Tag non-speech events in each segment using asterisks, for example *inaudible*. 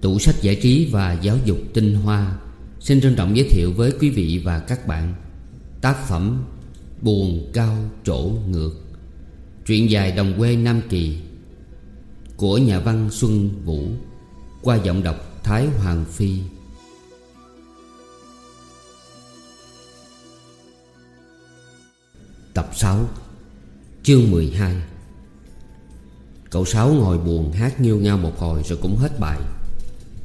Tủ sách giải trí và giáo dục tinh hoa Xin trân trọng giới thiệu với quý vị và các bạn Tác phẩm Buồn cao trổ ngược, Truyện dài đồng quê Nam Kỳ Của nhà văn Xuân Vũ, Qua giọng đọc Thái Hoàng Phi. Tập 6 Chương 12 Cậu Sáu ngồi buồn hát nghiêu ngao một hồi rồi cũng hết bài.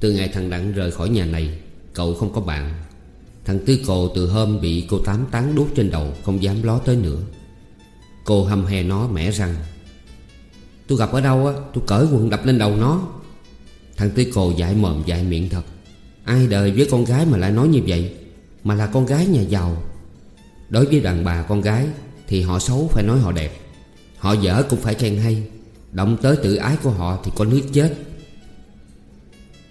Từ ngày thằng Đặng rời khỏi nhà này, Cậu không có bạn. Thằng Tư Cồ từ hôm bị cô Tám tán đốt trên đầu, Không dám ló tới nữa. Cô hâm he nó mẻ răng. Tôi gặp ở đâu á? Tôi cởi quần đập lên đầu nó. Thằng Tư Cồ dại mồm dại miệng thật. Ai đời với con gái mà lại nói như vậy? Mà là con gái nhà giàu. Đối với đàn bà con gái Thì họ xấu phải nói họ đẹp. Họ dở cũng phải khen hay. Động tới tự ái của họ thì có nước chết.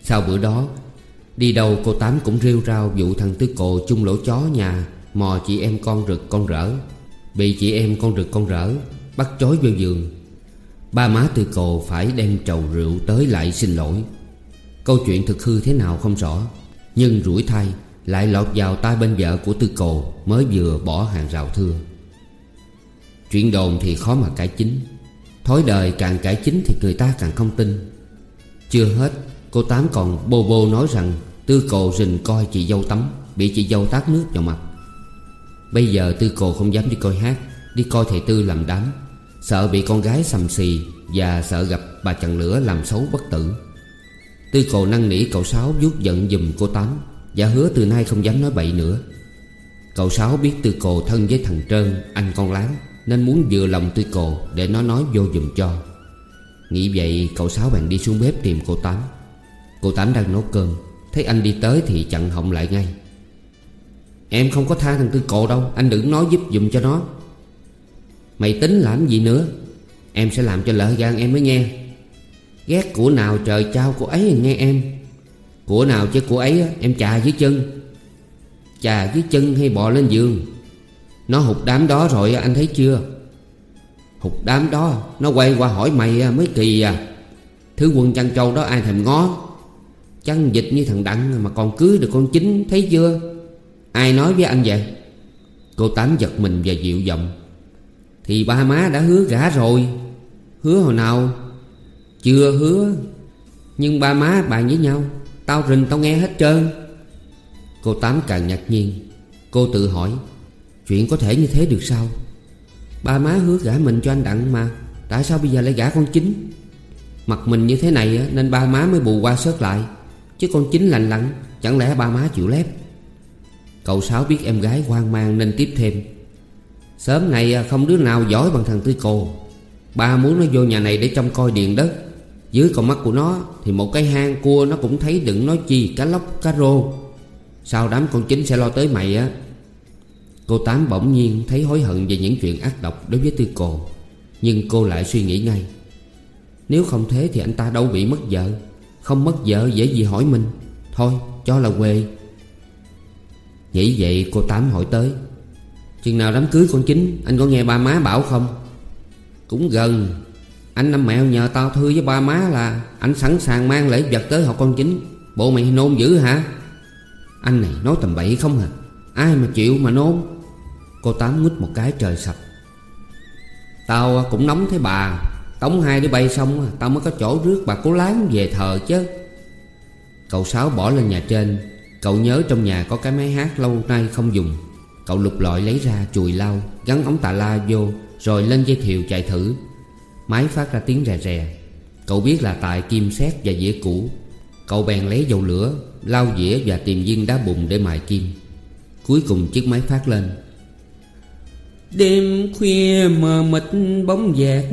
Sau bữa đó, Đi đâu cô Tám cũng rêu rao vụ thằng Tư Cồ chung lỗ chó nhà, Mò chị em con rực con rỡ. Bị chị em con rực con rỡ, Bắt chói vô giường. Ba má Tư Cồ phải đem trầu rượu tới lại xin lỗi. Câu chuyện thực hư thế nào không rõ, Nhưng rủi thay Lại lọt vào tai bên vợ của Tư Cồ Mới vừa bỏ hàng rào thưa. Chuyện đồn thì khó mà cải chính, Thói đời càng cải chính thì người ta càng không tin. Chưa hết Cô Tám còn bô bô nói rằng, Tư cồ rình coi chị dâu tắm, Bị chị dâu tát nước vào mặt. Bây giờ Tư cồ không dám đi coi hát, Đi coi thầy Tư làm đám. Sợ bị con gái sầm xì Và sợ gặp bà chằn lửa làm xấu bất tử. Tư cồ năn nỉ cậu Sáu vuốt giận dùm cô Tám Và hứa từ nay không dám nói bậy nữa. Cậu Sáu biết Tư cồ thân với thằng Trơn, Anh con láng, Nên muốn vừa lòng Tư cồ Để nó nói vô dùm cho. Nghĩ vậy, cậu Sáu bèn đi xuống bếp tìm cô Tám. Cô Tám đang nấu cơm. Thấy anh đi tới thì chặn họng lại ngay. Em không có tha thằng Tư Cộ đâu, Anh đừng nói giúp dùm cho nó. Mày tính làm gì nữa? Em sẽ làm cho lỡ gan em mới nghe. Ghét của nào trời trao của ấy nghe em. Của nào chứ của ấy em chà dưới chân. Chà dưới chân hay bò lên giường. Nó hụt đám đó rồi anh thấy chưa? Hụt đám đó, Nó quay qua hỏi mày mới kỳ à. Thứ quân chăn trâu đó ai thèm ngó? Chăn dịch như thằng Đặng mà còn cưới được con chính, Thấy chưa? Ai nói với anh vậy? Cô Tám giật mình và dịu giọng. Thì ba má đã hứa gả rồi. Hứa hồi nào? Chưa hứa. Nhưng ba má bàn với nhau. Tao rình tao nghe hết trơn. Cô Tám càng ngạc nhiên. Cô tự hỏi, Chuyện có thể như thế được sao? Ba má hứa gả mình cho anh Đặng mà. Tại sao bây giờ lại gả con chính? Mặt mình như thế này nên ba má mới bù qua sớt lại. Chứ con chính lành lặn, Chẳng lẽ ba má chịu lép? Cậu Sáu biết em gái hoang mang nên tiếp thêm. Sớm này à, không đứa nào giỏi bằng thằng Tư Cồ. Ba muốn nó vô nhà này để trông coi điện đất. Dưới con mắt của nó, Thì một cái hang cua nó cũng thấy đừng nói chi, cá lóc, cá rô. Sao đám con chính sẽ lo tới mày á. Cô Tám bỗng nhiên thấy hối hận về những chuyện ác độc đối với Tư Cồ. Nhưng cô lại suy nghĩ ngay. Nếu không thế thì anh ta đâu bị mất vợ. Không mất vợ dễ gì hỏi mình. Thôi, cho là quê. Nghĩ vậy, cô Tám hỏi tới. Chừng nào đám cưới con chính, Anh có nghe ba má bảo không? Cũng gần. Anh năm mẹo nhờ tao thư với ba má là Anh sẵn sàng mang lễ vật tới họ con chính. Bộ mày nôn dữ hả? Anh này nói tầm bậy không hả Ai mà chịu mà nôn? Cô Tám ngút một cái trời sập. Tao cũng nóng thế bà. Tống hai đứa bay xong Tao mới có chỗ rước bà cố láng về thờ chứ. Cậu Sáu bỏ lên nhà trên, Cậu nhớ trong nhà có cái máy hát lâu nay không dùng. Cậu lục lọi lấy ra, chùi lau, Gắn ống tà la vô, Rồi lên dây thiều chạy thử. Máy phát ra tiếng rè rè. Cậu biết là tại kim xét và dĩa cũ. Cậu bèn lấy dầu lửa, Lau dĩa và tìm viên đá bùn để mài kim. Cuối cùng chiếc máy phát lên. Đêm khuya mờ mịt bóng dạt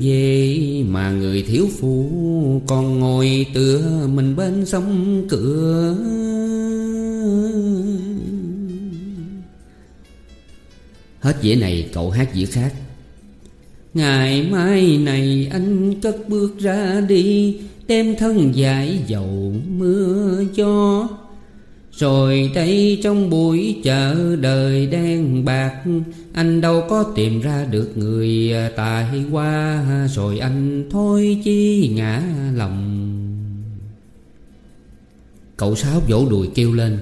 về, Mà người thiếu phụ còn ngồi tựa mình bên sông cửa. Hết dĩa này, cậu hát dĩa khác. Ngày mai này anh cất bước ra đi, Đem thân dài dầu mưa cho. Rồi đây trong buổi chợ đời đen bạc anh đâu có tìm ra được người à, tài qua à, Rồi anh thôi chi ngã lòng. Cậu Sáu vỗ đùi kêu lên,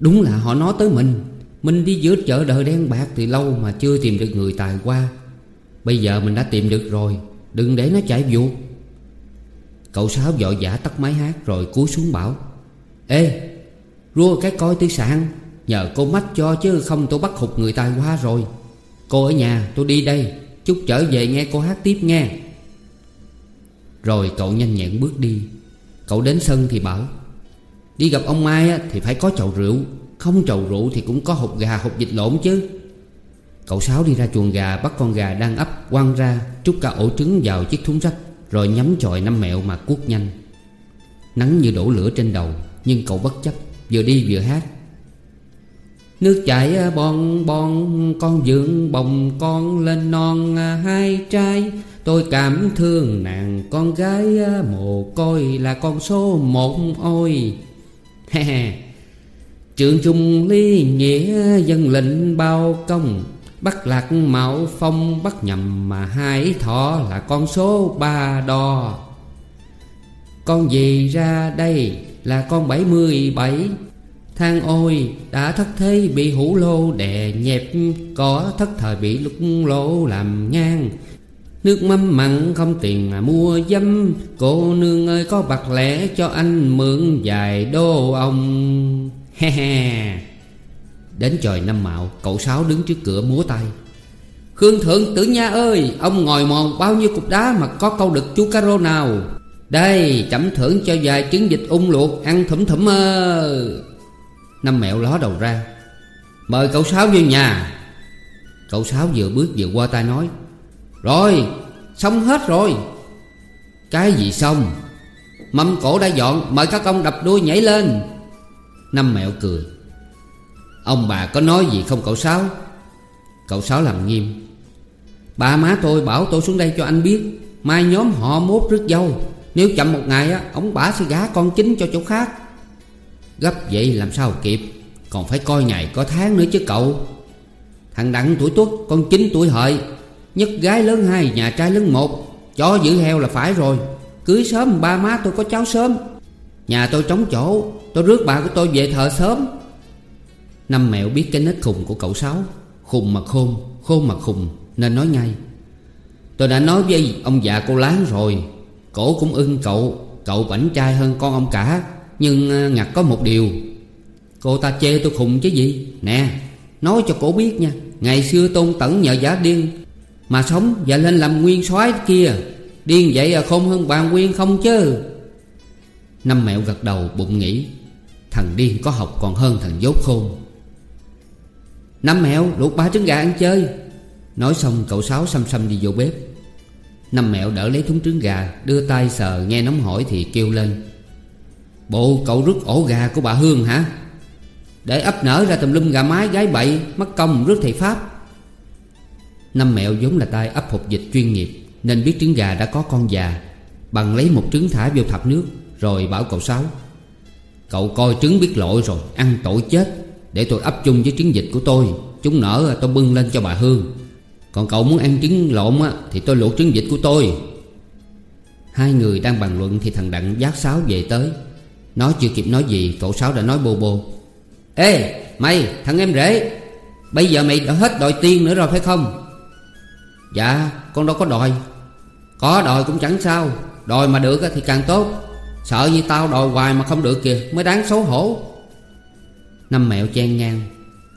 Đúng là họ nói tới mình. Mình đi giữa chợ đời đen bạc từ lâu Mà chưa tìm được người tài qua Bây giờ mình đã tìm được rồi, Đừng để nó chạy vụ. Cậu Sáu vội vã tắt máy hát Rồi cúi xuống bảo, Ê, Rua cái coi tư sạn Nhờ cô mách cho chứ không tôi bắt hụt người tài quá rồi. Cô ở nhà, tôi đi đây. Chút trở về nghe cô hát tiếp nghe. Rồi cậu nhanh nhẹn bước đi. Cậu đến sân thì bảo, Đi gặp ông Mai thì phải có chậu rượu. Không chậu rượu thì cũng có hộp gà hộp vịt lộn chứ. Cậu Sáu đi ra chuồng gà, bắt con gà đang ấp, quăng ra, Trút cả ổ trứng vào chiếc thúng rách, Rồi nhắm chọi năm mẹo mà cuốc nhanh. Nắng như đổ lửa trên đầu, Nhưng cậu bất chấp, Vừa đi vừa hát. Nước chảy à, bon bon, Con dưỡng bồng con lên non à, hai trai. Tôi cảm thương nàng con gái à, mồ côi Là con số một, ôi. *laughs* Trường trung ly nghĩa dân lệnh bao công Bắt lạc mạo phong bắt nhầm mà hai thọ là con số ba đo. Con gì ra đây là con bảy mươi bảy Thang ôi, đã thất thế bị hủ lô đè nhẹp, Có thất thời bị lúc lỗ làm ngang. Nước mắm mặn không tiền mà mua dâm, Cô nương ơi, có bạc lẻ cho anh mượn vài đô ông. He he. Đến trời năm mạo, Cậu Sáu đứng trước cửa múa tay. Khương Thượng Tử Nha ơi, Ông ngồi mòn bao nhiêu cục đá mà có câu được chú caro nào? Đây, chẩm thưởng cho vài trứng vịt ung luộc Ăn thủm thủm ơ. Năm mẹo ló đầu ra. Mời cậu Sáu về nhà. Cậu Sáu vừa bước vừa qua tay nói, Rồi, xong hết rồi. Cái gì xong? Mâm cổ đã dọn, Mời các ông đập đuôi nhảy lên. Năm mẹo cười. Ông bà có nói gì không cậu Sáu? Cậu Sáu làm nghiêm. Ba má tôi bảo tôi xuống đây cho anh biết, Mai nhóm họ mốt rước dâu. Nếu chậm một ngày á Ông bà sẽ gả con chính cho chỗ khác. Gấp vậy làm sao kịp? Còn phải coi ngày có tháng nữa chứ cậu. Thằng Đặng tuổi tuất, Con chín tuổi hợi, Nhất gái lớn hai, nhà trai lớn một. Chó giữ heo là phải rồi. Cưới sớm, ba má tôi có cháu sớm. Nhà tôi trống chỗ, Tôi rước bà của tôi về thờ sớm. Năm mẹo biết cái nết khùng của cậu Sáu. Khùng mà khôn Khôn mà khùng, Nên nói ngay. Tôi đã nói với ông già cô Láng rồi, Cổ cũng ưng cậu Cậu bảnh trai hơn con ông cả. Nhưng ờ, ngặt có một điều. Cô ta chê tôi khùng chứ gì? Nè, Nói cho cổ biết nha. Ngày xưa tôn tẩn nhờ giả điên, Mà sống và lên làm nguyên soái kia. Điên vậy à không hơn bàn nguyên không chứ? Năm mẹo gật đầu bụng nghĩ, Thằng điên có học còn hơn thằng dốt khôn. Năm mẹo luộc ba trứng gà ăn chơi. Nói xong cậu Sáu xăm xăm đi vô bếp. Năm mẹo đỡ lấy thúng trứng gà, Đưa tay sờ nghe nóng hỏi thì kêu lên. Bộ cậu rước ổ gà của bà Hương hả? Để ấp nở ra tùm lum gà mái gái bậy, Mất công rước thầy Pháp. Năm mẹo vốn là tay ấp hộp dịch chuyên nghiệp, Nên biết trứng gà đã có con già. Bằng lấy một trứng thả vô thập nước, Rồi bảo cậu Sáu, Cậu coi trứng biết lỗi rồi, Ăn tội chết. Để tôi ấp chung với trứng dịch của tôi, Chúng nở tôi bưng lên cho bà Hương. Còn cậu muốn ăn trứng lộn á, Thì tôi luộc trứng dịch của tôi. Hai người đang bàn luận Thì thằng Đặng giác Sáu về tới. Nó chưa kịp nói gì Cậu Sáu đã nói bô bô. Ê, mày, thằng em rể, Bây giờ mày đã hết đòi tiền nữa rồi phải không? Dạ con đâu có đòi. Có đòi cũng chẳng sao. Đòi mà được thì càng tốt. Sợ như tao đòi hoài mà không được kìa, Mới đáng xấu hổ. Năm mẹo chen ngang.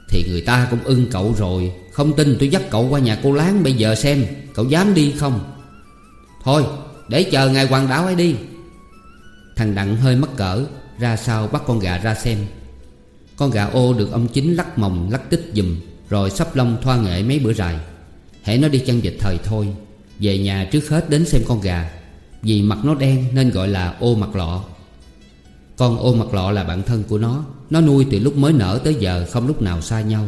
Thì người ta cũng ưng cậu rồi. Không tin tôi dắt cậu qua nhà cô Láng bây giờ xem, Cậu dám đi không? Thôi, để chờ ngày hoàng đảo ấy đi. Thằng Đặng hơi mất cỡ, Ra sau bắt con gà ra xem. Con gà ô được ông chính lắc mồng, lắc tích dùm Rồi sắp lông thoa nghệ mấy bữa dài Hãy nó đi chăn dịch thời thôi, Về nhà trước hết đến xem con gà, Vì mặt nó đen nên gọi là ô mặt lọ. Con ô mặt lọ là bạn thân của nó Nó nuôi từ lúc mới nở tới giờ Không lúc nào xa nhau.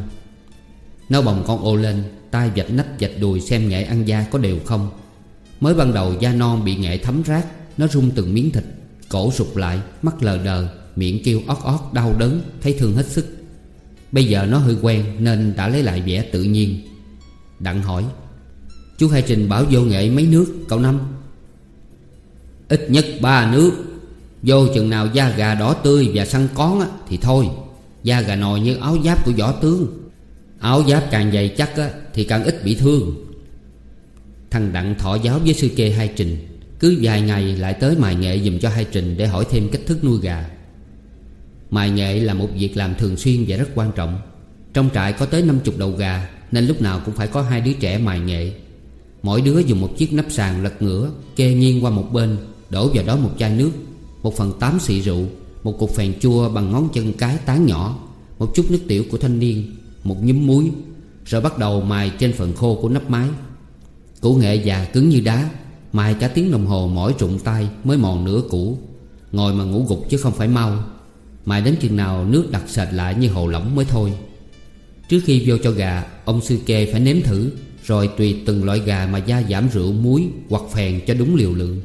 Nó bồng con ô lên, tay vạch nách vạch đùi xem nghệ ăn da có đều không. Mới ban đầu da non bị nghệ thấm rác, Nó rung từng miếng thịt. Cổ sụp lại Mắt lờ đờ Miệng kêu ót ót đau đớn Thấy thương hết sức. Bây giờ nó hơi quen Nên đã lấy lại vẻ tự nhiên. Đặng hỏi Chú Hai Trình bảo vô nghệ mấy nước cậu Năm? Ít nhất ba nước. Vô chừng nào da gà đỏ tươi và săn con á, thì thôi. Da gà nồi như áo giáp của võ tướng. Áo giáp càng dày chắc á, thì càng ít bị thương. Thằng Đặng thọ giáo với sư kê hai trình. Cứ vài ngày lại tới mài nghệ dùm cho hai trình Để hỏi thêm cách thức nuôi gà. Mài nghệ là một việc làm thường xuyên và rất quan trọng. Trong trại có tới 50 đầu gà, Nên lúc nào cũng phải có hai đứa trẻ mài nghệ. Mỗi đứa dùng một chiếc nắp sàn lật ngửa, Kê nghiêng qua một bên, Đổ vào đó một chai nước, Một phần tám xị rượu, Một cục phèn chua bằng ngón chân cái tán nhỏ, Một chút nước tiểu của thanh niên, Một nhúm muối, Rồi bắt đầu mài trên phần khô của nắp mái Củ nghệ già cứng như đá Mài cả tiếng đồng hồ mỏi rụng tay Mới mòn nửa củ. Ngồi mà ngủ gục chứ không phải mau. Mài đến chừng nào nước đặc sệt lại như hồ lỏng mới thôi. Trước khi vô cho gà, Ông sư kê phải nếm thử, Rồi tùy từng loại gà mà gia giảm rượu, muối Hoặc phèn cho đúng liều lượng.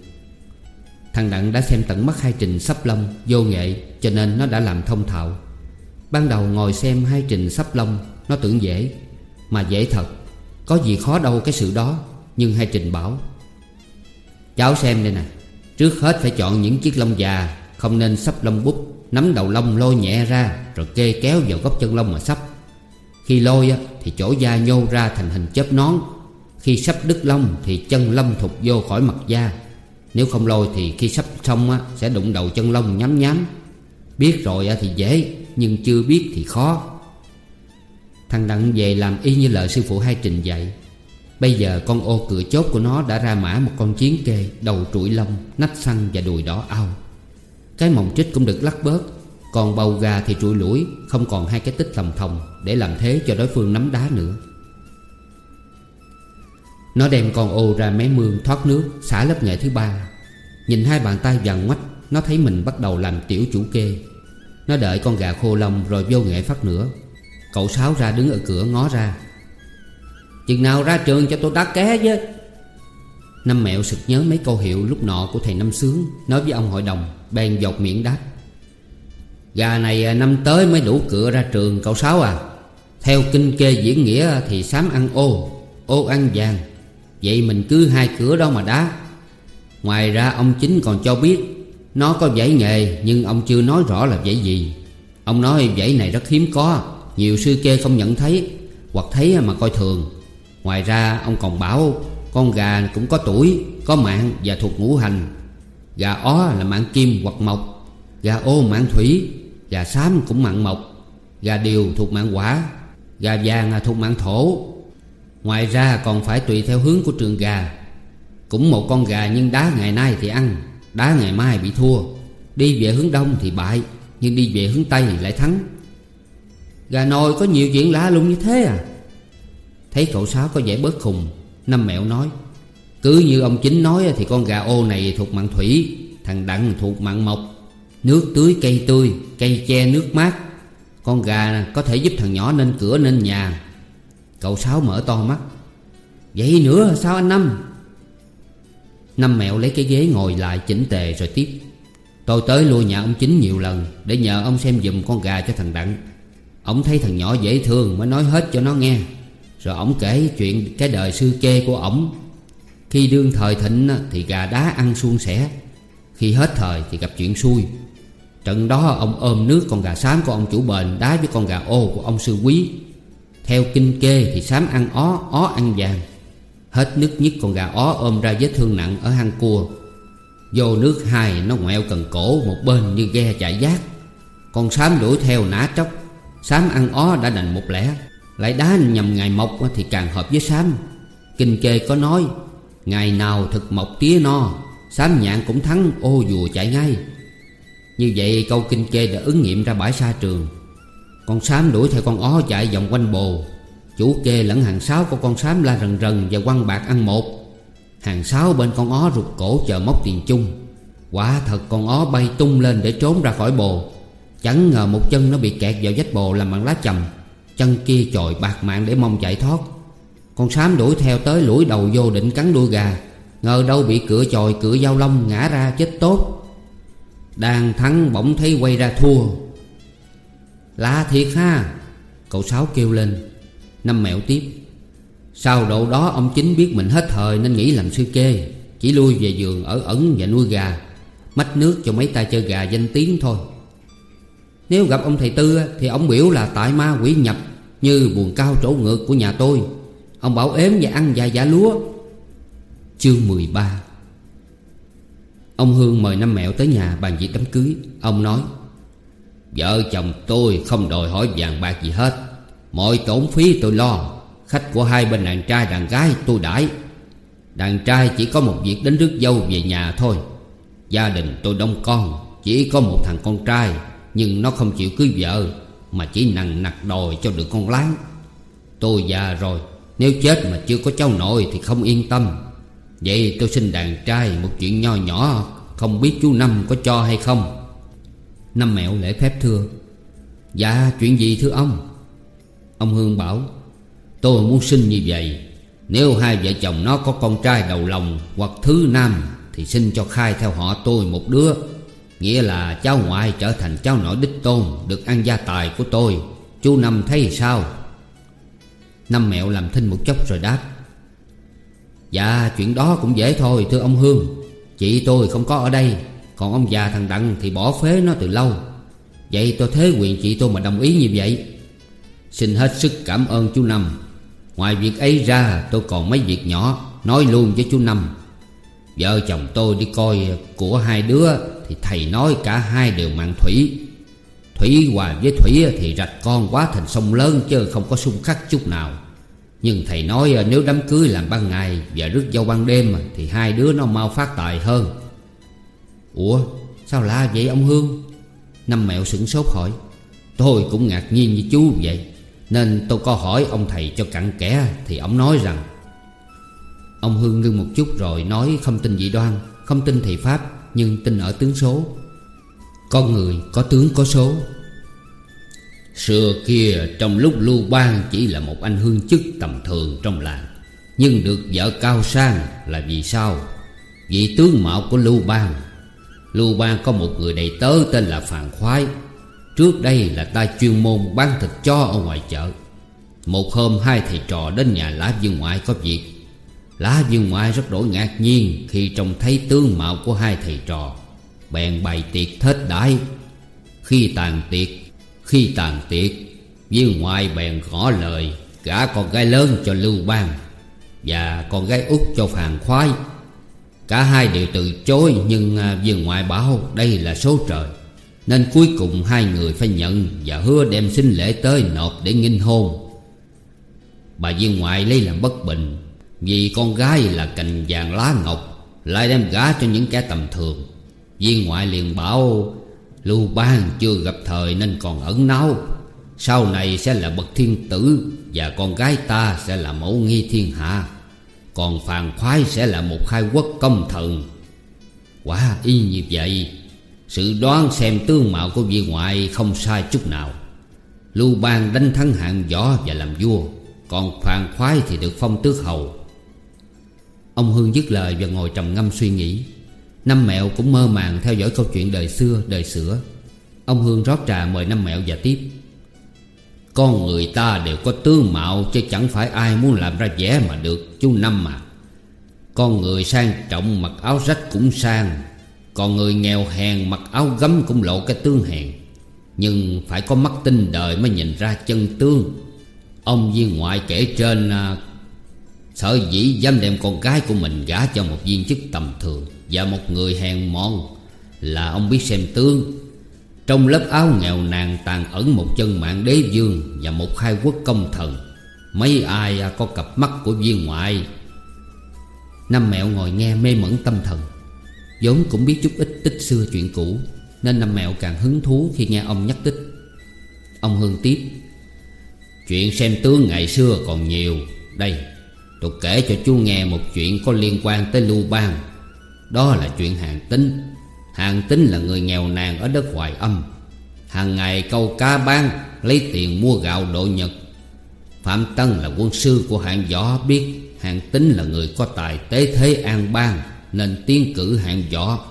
Thằng Đặng đã xem tận mắt hai trình sắp lông, Vô nghệ, cho nên nó đã làm thông thạo. Ban đầu ngồi xem hai trình sắp lông, Nó tưởng dễ, Mà dễ thật. Có gì khó đâu cái sự đó, Nhưng hai trình bảo. Cháu xem đây nè. Trước hết phải chọn những chiếc lông già, Không nên sắp lông bút Nắm đầu lông lôi nhẹ ra, Rồi kê kéo vào góc chân lông mà sắp. Khi lôi thì chỗ da nhô ra thành hình chớp nón. Khi sắp đứt lông thì chân lông thụt vô khỏi mặt da. Nếu không lôi thì khi sắp xong sẽ đụng đầu chân lông nhám nhám. Biết rồi thì dễ, Nhưng chưa biết thì khó. Thằng Đặng về làm y như lời sư phụ hai trình dạy. Bây giờ con ô cửa chốt của nó đã ra mã một con chiến kê Đầu trụi lông, nách xăng và đùi đỏ ao. Cái mồng trích cũng được lắc bớt. Còn bầu gà thì trụi lũi Không còn hai cái tích lòng thòng Để làm thế cho đối phương nắm đá nữa. Nó đem con ô ra mé mương thoát nước Xả lớp nghệ thứ ba. Nhìn hai bàn tay vàng ngoách Nó thấy mình bắt đầu làm tiểu chủ kê. Nó đợi con gà khô lông rồi vô nghệ phát nữa. Cậu Sáu ra đứng ở cửa ngó ra. Chừng nào ra trường cho tôi đá ké chứ. Năm mẹo sực nhớ mấy câu hiệu lúc nọ của thầy Năm Sướng, Nói với ông hội đồng, Bèn dọc miệng đáp. Gà này à, năm tới mới đủ cửa ra trường, cậu Sáu à. Theo kinh kê diễn nghĩa thì sám ăn ô Ô ăn vàng. Vậy mình cứ hai cửa đó mà đá. Ngoài ra ông chính còn cho biết, Nó có dãy nghề, nhưng ông chưa nói rõ là dãy gì. Ông nói dãy này rất hiếm có, Nhiều sư kê không nhận thấy, Hoặc thấy mà coi thường. Ngoài ra, ông còn bảo, Con gà cũng có tuổi, Có mạng và thuộc ngũ hành. Gà ó là mạng kim hoặc mộc, Gà ô mạng thủy, Gà xám cũng mạng mộc, Gà điều thuộc mạng quả, Gà vàng thuộc mạng thổ. Ngoài ra còn phải tùy theo hướng của trường gà. Cũng một con gà nhưng đá ngày nay thì ăn, Đá ngày mai bị thua. Đi về hướng đông thì bại, Nhưng đi về hướng tây lại thắng. Gà nồi có nhiều chuyện lạ lùng như thế à? Thấy cậu Sáu có vẻ bớt khùng, Năm mẹo nói, cứ như ông chính nói thì con gà ô này thuộc mạng thủy, Thằng Đặng thuộc mạng mộc. Nước tưới cây tươi, Cây che nước mát. Con gà có thể giúp thằng nhỏ nên cửa nên nhà. Cậu Sáu mở to mắt, Vậy nữa sao anh Năm? Năm mẹo lấy cái ghế ngồi lại chỉnh tề rồi tiếp, Tôi tới lui nhà ông chính nhiều lần Để nhờ ông xem giùm con gà cho thằng Đặng. Ông thấy thằng nhỏ dễ thương mới nói hết cho nó nghe. Rồi ổng kể chuyện cái đời sư kê của ổng. Khi đương thời thịnh thì gà đá ăn suôn sẻ. Khi hết thời thì gặp chuyện xui. Trận đó ông ôm nước con gà xám của ông chủ bền Đá với con gà ô của ông sư quý. Theo kinh kê thì xám ăn ó, ó ăn vàng. Hết nước nhất con gà ó ôm ra vết thương nặng ở hang cua. Vô nước hai nó ngoẹo cần cổ một bên như ghe chạy giác. Con xám đuổi theo nã tróc. Xám ăn ó đã đành một lẽ. Lại đá nhằm ngày mộc thì càng hợp với xám Kinh kê có nói, Ngày nào thực mộc tía no, Sám nhạn cũng thắng, ô dùa chạy ngay. Như vậy câu kinh kê đã ứng nghiệm ra bãi sa trường. Con sám đuổi theo con ó chạy vòng quanh bồ. Chủ kê lẫn hàng sáu của con sám la rần rần Và quăng bạc ăn một. Hàng sáu bên con ó rụt cổ chờ móc tiền chung. Quả thật con ó bay tung lên để trốn ra khỏi bồ. Chẳng ngờ một chân nó bị kẹt vào vách bồ làm bằng lá chầm. Chân kia chồi bạc mạng để mong chạy thoát. Con sám đuổi theo tới lũi đầu vô định cắn đuôi gà, Ngờ đâu bị cửa chòi cửa dao lông ngã ra chết tốt. Đang thắng bỗng thấy quay ra thua. Lạ thiệt ha, Cậu Sáu kêu lên. Năm mẹo tiếp. Sau độ đó ông chính biết mình hết thời Nên nghĩ làm sư kê, Chỉ lui về giường ở ẩn và nuôi gà, Mách nước cho mấy tay chơi gà danh tiếng thôi. Nếu gặp ông thầy Tư Thì ông biểu là tại ma quỷ nhập Như buồn cao trổ ngược của nhà tôi. Ông bảo ếm và ăn vài giả lúa. Chương 13 Ông Hương mời năm mẹo tới nhà bàn việc đám cưới. Ông nói, Vợ chồng tôi không đòi hỏi vàng bạc gì hết. Mọi tổn phí tôi lo. Khách của hai bên đàn trai đàn gái tôi đãi. Đàn trai chỉ có một việc đến rước dâu về nhà thôi. Gia đình tôi đông con, Chỉ có một thằng con trai. Nhưng nó không chịu cưới vợ, Mà chỉ nặng nặc đòi cho được con lái. Tôi già rồi, Nếu chết mà chưa có cháu nội thì không yên tâm. Vậy tôi xin đàn trai một chuyện nho nhỏ, Không biết chú Năm có cho hay không? Năm mẹo lễ phép thưa Dạ chuyện gì thưa ông? Ông Hương bảo, Tôi muốn xin như vậy, Nếu hai vợ chồng nó có con trai đầu lòng Hoặc thứ nam Thì xin cho khai theo họ tôi một đứa. Nghĩa là cháu ngoại trở thành cháu nội đích tôn Được ăn gia tài của tôi. Chú Năm thấy sao? Năm mẹo làm thinh một chốc rồi đáp. Dạ chuyện đó cũng dễ thôi, thưa ông Hương. Chị tôi không có ở đây, Còn ông già thằng Đặng thì bỏ phế nó từ lâu. Vậy tôi thế quyền chị tôi mà đồng ý như vậy. Xin hết sức cảm ơn chú Năm. Ngoài việc ấy ra, tôi còn mấy việc nhỏ, Nói luôn với chú Năm. Vợ chồng tôi đi coi của hai đứa thì thầy nói cả hai đều mạng thủy. Thủy hòa với thủy thì rạch con quá thành sông lớn Chứ không có xung khắc chút nào. Nhưng thầy nói à, nếu đám cưới làm ban ngày Và rước dâu ban đêm Thì hai đứa nó mau phát tài hơn. Ủa, sao lạ vậy ông Hương? Năm mẹo sửng sốt hỏi. Tôi cũng ngạc nhiên như chú vậy, Nên tôi có hỏi ông thầy cho cặn kẽ Thì ông nói rằng. Ông Hương ngưng một chút rồi nói không tin dị đoan, Không tin thầy Pháp. Nhưng tin ở tướng số. Con người, có tướng, có số. Xưa kia trong lúc Lưu Bang chỉ là một anh hương chức tầm thường trong làng. Nhưng được vợ cao sang là vì sao? Vì tướng mạo của Lưu Bang. Lưu Bang có một người đầy tớ tên là Phàn Khoái. Trước đây là ta chuyên môn bán thịt cho ở ngoài chợ. Một hôm hai thầy trò đến nhà lá Dương Ngoại có việc lá Dương Ngoại rất đổi ngạc nhiên Khi trông thấy tướng mạo của hai thầy trò. Bèn bày tiệc thết đãi. Khi tàn tiệc Khi tàn tiệc Viên ngoại bèn gõ lời Gả con gái lớn cho Lưu Bang Và con gái út cho Phàn Khoái. Cả hai đều từ chối Nhưng à, viên ngoại bảo đây là số trời Nên cuối cùng hai người phải nhận Và hứa đem sinh lễ tới nộp để nghinh hôn. Bà viên ngoại lấy làm bất bình vì con gái là cành vàng lá ngọc, Lại đem gả cho những kẻ tầm thường. Viên ngoại liền bảo, Lưu Bang chưa gặp thời nên còn ẩn náu. Sau này sẽ là bậc thiên tử Và con gái ta sẽ là mẫu nghi thiên hạ. Còn phàn khoái sẽ là một khai quốc công thần. Quả y như vậy, Sự đoán xem tương mạo của viên ngoại không sai chút nào. Lưu bang đánh thắng hạng võ và làm vua, Còn phàn khoái thì được phong tước hầu. Ông Hương dứt lời và ngồi trầm ngâm suy nghĩ. Năm mẹo cũng mơ màng theo dõi câu chuyện đời xưa, đời sửa Ông Hương rót trà mời năm mẹo và tiếp. Con người ta đều có tướng mạo Chứ chẳng phải ai muốn làm ra vẻ mà được Chú Năm mà Con người sang trọng mặc áo rách cũng sang Còn người nghèo hèn mặc áo gấm cũng lộ cái tương hèn. Nhưng phải có mắt tinh đời mới nhìn ra chân tương Ông viên ngoại kể trên à, Sợ Sở dĩ dám đem con gái của mình gả cho một viên chức tầm thường Và một người hèn mọn Là ông biết xem tương trong lớp áo nghèo nàn tàn ẩn một chân mạng đế dương Và một khai quốc công thần. Mấy ai à, có cặp mắt của viên ngoại. Năm mẹo ngồi nghe mê mẩn tâm thần. Vốn cũng biết chút ít tích xưa chuyện cũ, Nên năm mẹo càng hứng thú khi nghe ông nhắc tích. Ông Hương tiếp, Chuyện xem tướng ngày xưa còn nhiều. Đây tôi kể cho chú nghe một chuyện có liên quan tới Lưu Bang. Đó là chuyện hàng tính. Hàng tính là người nghèo nàn ở đất hoài âm. Hàng ngày câu cá ban Lấy tiền mua gạo độ nhật. Phạm Tân là quân sư của hạng võ biết Hạng tính là người có tài tế thế an bang, Nên tiến cử hạng võ.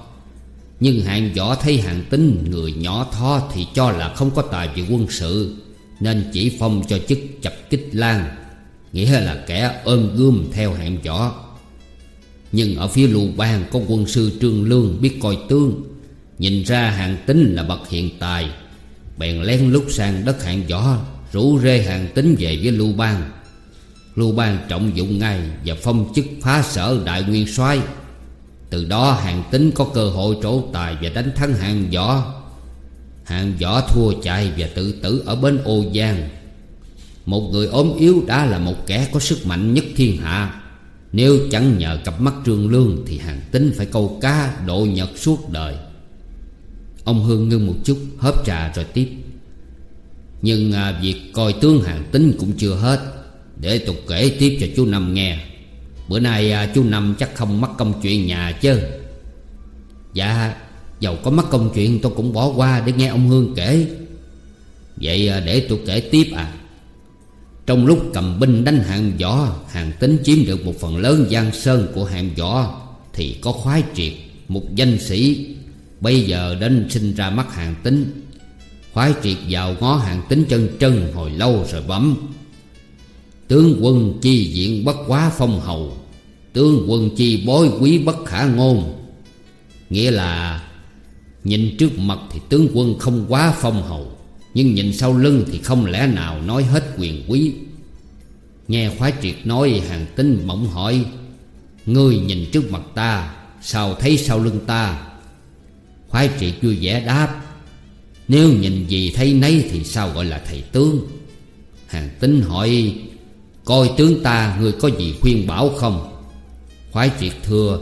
Nhưng hạng võ thấy hạng tính người nhỏ tho Thì cho là không có tài về quân sự, Nên chỉ phong cho chức chập kích lang. Nghĩa là kẻ ôm gươm theo hạng võ. Nhưng ở phía lưu bang có quân sư Trương Lương biết coi tương. Nhìn ra hàng tính là bậc hiện tài, Bèn lén lút sang đất hạng võ, Rủ rê hàng tính về với Lưu Bang. Lưu Bang trọng dụng ngay Và phong chức phá sở đại nguyên soái. Từ đó hàng tính có cơ hội trổ tài Và đánh thắng hàng võ. Hàng võ thua chạy và tự tử ở bên ô giang. Một người ốm yếu đã là một kẻ có sức mạnh nhất thiên hạ. Nếu chẳng nhờ cặp mắt trương lương Thì hàng tính phải câu cá độ nhật suốt đời. Ông Hương ngưng một chút hớp trà rồi tiếp. Nhưng à, việc coi tướng hàng tính cũng chưa hết. Để tục kể tiếp cho chú Năm nghe. Bữa nay à, chú Năm chắc không mắc công chuyện nhà chứ Dạ Dầu có mắc công chuyện tôi cũng bỏ qua để nghe ông Hương kể. Vậy à, để tôi kể tiếp à. Trong lúc cầm binh đánh hàng võ Hàng tính chiếm được một phần lớn giang sơn của hàng võ, Thì có khoái triệt Một danh sĩ Bây giờ đến sinh ra mắt hàng tính. Khoái triệt vào ngó hàng tính chân chân hồi lâu rồi bấm, Tướng quân chi diện bất quá phong hầu, Tướng quân chi bối quý bất khả ngôn. Nghĩa là, Nhìn trước mặt thì tướng quân không quá phong hầu. Nhưng nhìn sau lưng thì không lẽ nào nói hết quyền quý? Nghe khoái triệt nói, hàng tinh mộng hỏi, Ngươi nhìn trước mặt ta, Sao thấy sau lưng ta? Khoái triệt vui vẻ đáp, Nếu nhìn gì thấy nấy thì sao gọi là thầy tướng? Hàng tính hỏi, Coi tướng ta người có gì khuyên bảo không? Khoái triệt thưa,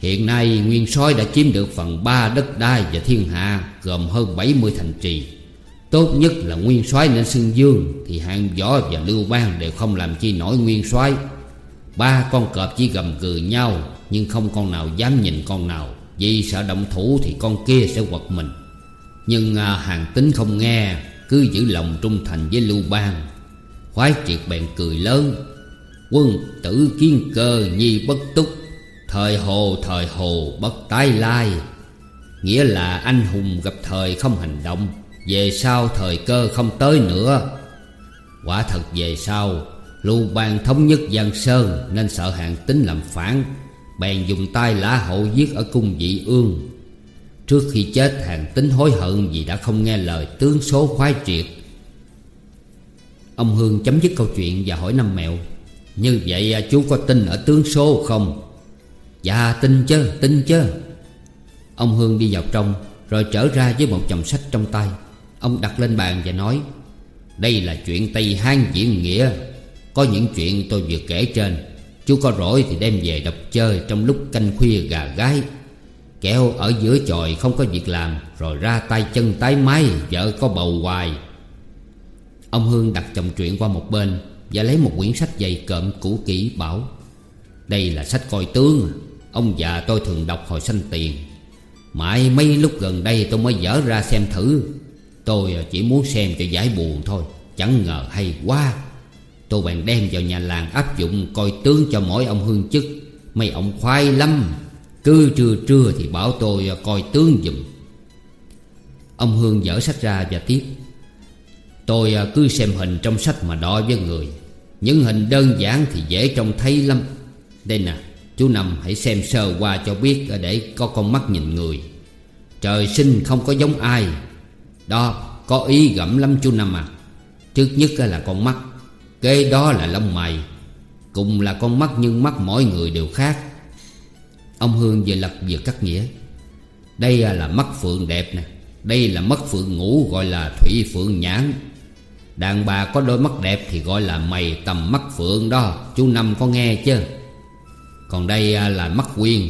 Hiện nay Nguyên soái đã chiếm được phần ba đất đai và thiên hạ, Gồm hơn 70 thành trì. Tốt nhất là Nguyên soái nên xưng dương Thì hạng võ và lưu bang đều không làm chi nổi Nguyên soái. Ba con cọp chỉ gầm gừ nhau Nhưng không con nào dám nhìn con nào. Vì sợ động thủ thì con kia sẽ quật mình. Nhưng à, hàng tính không nghe Cứ giữ lòng trung thành với lưu bang. Khoái triệt bèn cười lớn. Quân tử kiên cơ nhi bất túc Thời hồ thời hồ bất tái lai. Nghĩa là anh hùng gặp thời không hành động. Về sau thời cơ không tới nữa. Quả thật về sau, Lưu bang thống nhất Giang Sơn Nên sợ hạng tính làm phản, Bèn dùng tay lá hậu giết ở cung dị ương. Trước khi chết hàng tính hối hận Vì đã không nghe lời tướng số khoái triệt. Ông Hương chấm dứt câu chuyện và hỏi năm mẹo, Như vậy à, chú có tin ở tướng số không? Dạ tin chứ tin chứ Ông Hương đi vào trong, Rồi trở ra với một chồng sách trong tay. Ông đặt lên bàn và nói, Đây là chuyện Tây Hang diễn nghĩa. Có những chuyện tôi vừa kể trên. Chú có rỗi thì đem về đọc chơi Trong lúc canh khuya gà gái. Kéo ở giữa chòi không có việc làm, Rồi ra tay chân tái máy Vợ có bầu hoài. Ông Hương đặt chồng chuyện qua một bên Và lấy một quyển sách dày cộm cũ kỹ bảo, Đây là sách coi tướng. Ông già tôi thường đọc hồi sanh tiền. Mãi mấy lúc gần đây tôi mới dở ra xem thử. Tôi chỉ muốn xem cho giải buồn thôi, Chẳng ngờ hay quá. Tôi bèn đem vào nhà làng áp dụng Coi tướng cho mỗi ông hương chức. Mấy ông khoai lắm, Cứ trưa trưa thì bảo tôi coi tướng dùm Ông Hương dở sách ra và tiếp. Tôi cứ xem hình trong sách mà đo với người. Những hình đơn giản thì dễ trông thấy lắm. Đây nè, Chú Năm hãy xem sơ qua cho biết Để có con mắt nhìn người. Trời sinh không có giống ai đó, có ý gẫm lắm chú Năm à. Trước nhất là con mắt, Kế đó là lông mày, Cùng là con mắt nhưng mắt mỗi người đều khác. Ông Hương vừa lật vừa cắt nghĩa. Đây là mắt phượng đẹp nè, Đây là mắt phượng ngủ gọi là thủy phượng nhãn. Đàn bà có đôi mắt đẹp thì gọi là mày tầm mắt phượng đó, Chú Năm có nghe chưa còn đây là mắt quyên,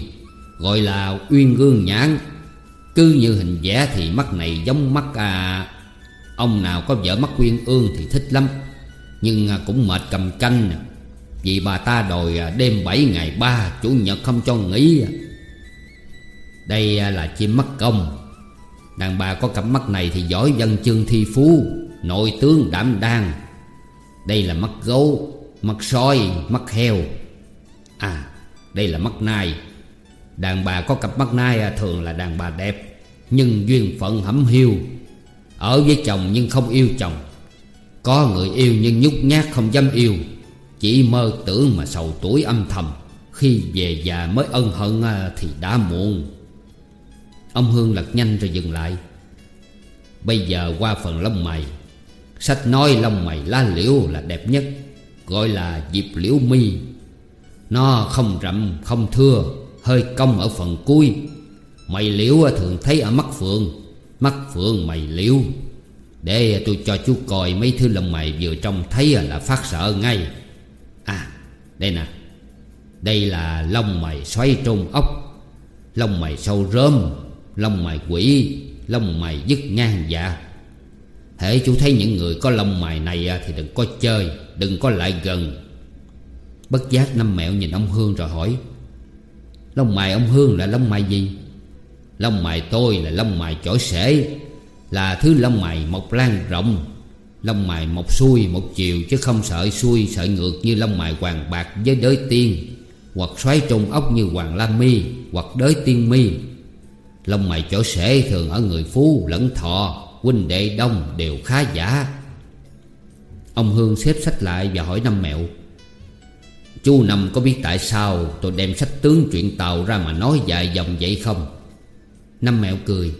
Gọi là uyên gương nhãn. Cứ như hình vẽ thì mắt này giống mắt à Ông nào có vợ mắt quyên ương thì thích lắm. Nhưng à, cũng mệt cầm canh Vì bà ta đòi à, đêm bảy ngày ba, Chủ nhật không cho nghỉ à. Đây là chim mắt công. Đàn bà có cặp mắt này thì giỏi dân chương thi phú, Nội tướng đảm đang. Đây là mắt gấu, Mắt soi, Mắt heo. À đây là mắt nai. Đàn bà có cặp mắt nai à, thường là đàn bà đẹp, Nhưng duyên phận hẩm hiu. Ở với chồng nhưng không yêu chồng. Có người yêu nhưng nhút nhát không dám yêu. Chỉ mơ tưởng mà sầu tuổi âm thầm. Khi về già mới ân hận à, thì đã muộn. Ông Hương lật nhanh rồi dừng lại. Bây giờ qua phần lông mày. Sách nói lông mày lá liễu là đẹp nhất, Gọi là diệp liễu mi. Nó không rậm, không thưa. Hơi cong ở phần cuối. Mày liễu thường thấy ở mắt phượng. Mắt phượng mày liễu. Để tôi cho chú coi mấy thứ lông mày vừa trông thấy là phát sợ ngay. À đây nè. Đây là lông mày xoay trôn ốc. Lông mày sâu rơm. Lông mày quỷ. Lông mày dứt ngang dạ. Hễ chú thấy những người có lông mày này Thì đừng có chơi, Đừng có lại gần. Bất giác năm mẹo nhìn ông Hương rồi hỏi Lông mày ông Hương là lông mày gì? Lông mày tôi là lông mày chổi sể. Là thứ lông mày mọc lan rộng Lông mày mọc xuôi một chiều Chứ không sợ xuôi sợ ngược như lông mày hoàng bạc với đới tiên, Hoặc xoáy trùng ốc như hoàng la mi, Hoặc đới tiên mi. Lông mày chỗ sể thường ở người phú, lẫn thọ Huynh đệ đông đều khá giả. Ông Hương xếp sách lại và hỏi năm mẹo. Chú Năm có biết tại sao tôi đem sách tướng chuyện tàu ra mà nói dài dòng vậy không? Năm mẹo cười.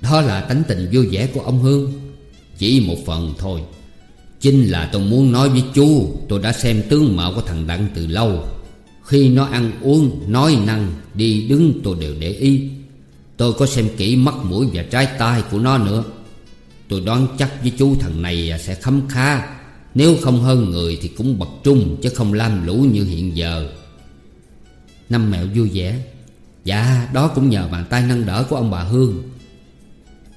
Đó là tánh tình vui vẻ của ông Hương. Chỉ một phần thôi. Chính là tôi muốn nói với chú Tôi đã xem tướng mạo của thằng Đặng từ lâu. Khi nó ăn uống, nói năng, đi đứng tôi đều để ý. Tôi có xem kỹ mắt mũi và trái tai của nó nữa. Tôi đoán chắc với chú thằng này sẽ khấm khá. Nếu không hơn người thì cũng bậc trung, Chứ không lam lũ như hiện giờ. Năm mẹo vui vẻ. Dạ đó cũng nhờ bàn tay nâng đỡ của ông bà Hương.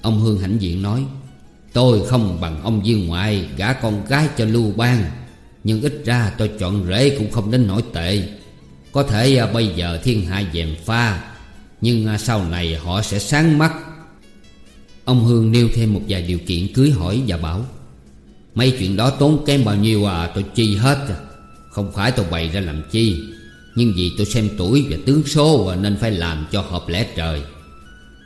Ông Hương hãnh diện nói, Tôi không bằng ông viên ngoại, Gả con gái cho lưu bang, Nhưng ít ra tôi chọn rễ cũng không đến nổi tệ. Có thể à, bây giờ thiên hạ dèm pha, Nhưng à, sau này họ sẽ sáng mắt. Ông Hương nêu thêm một vài điều kiện cưới hỏi và bảo Mấy chuyện đó tốn kém bao nhiêu à tôi chi hết à. Không phải tôi bày ra làm chi, Nhưng vì tôi xem tuổi và tướng số à, Nên phải làm cho hợp lẽ trời.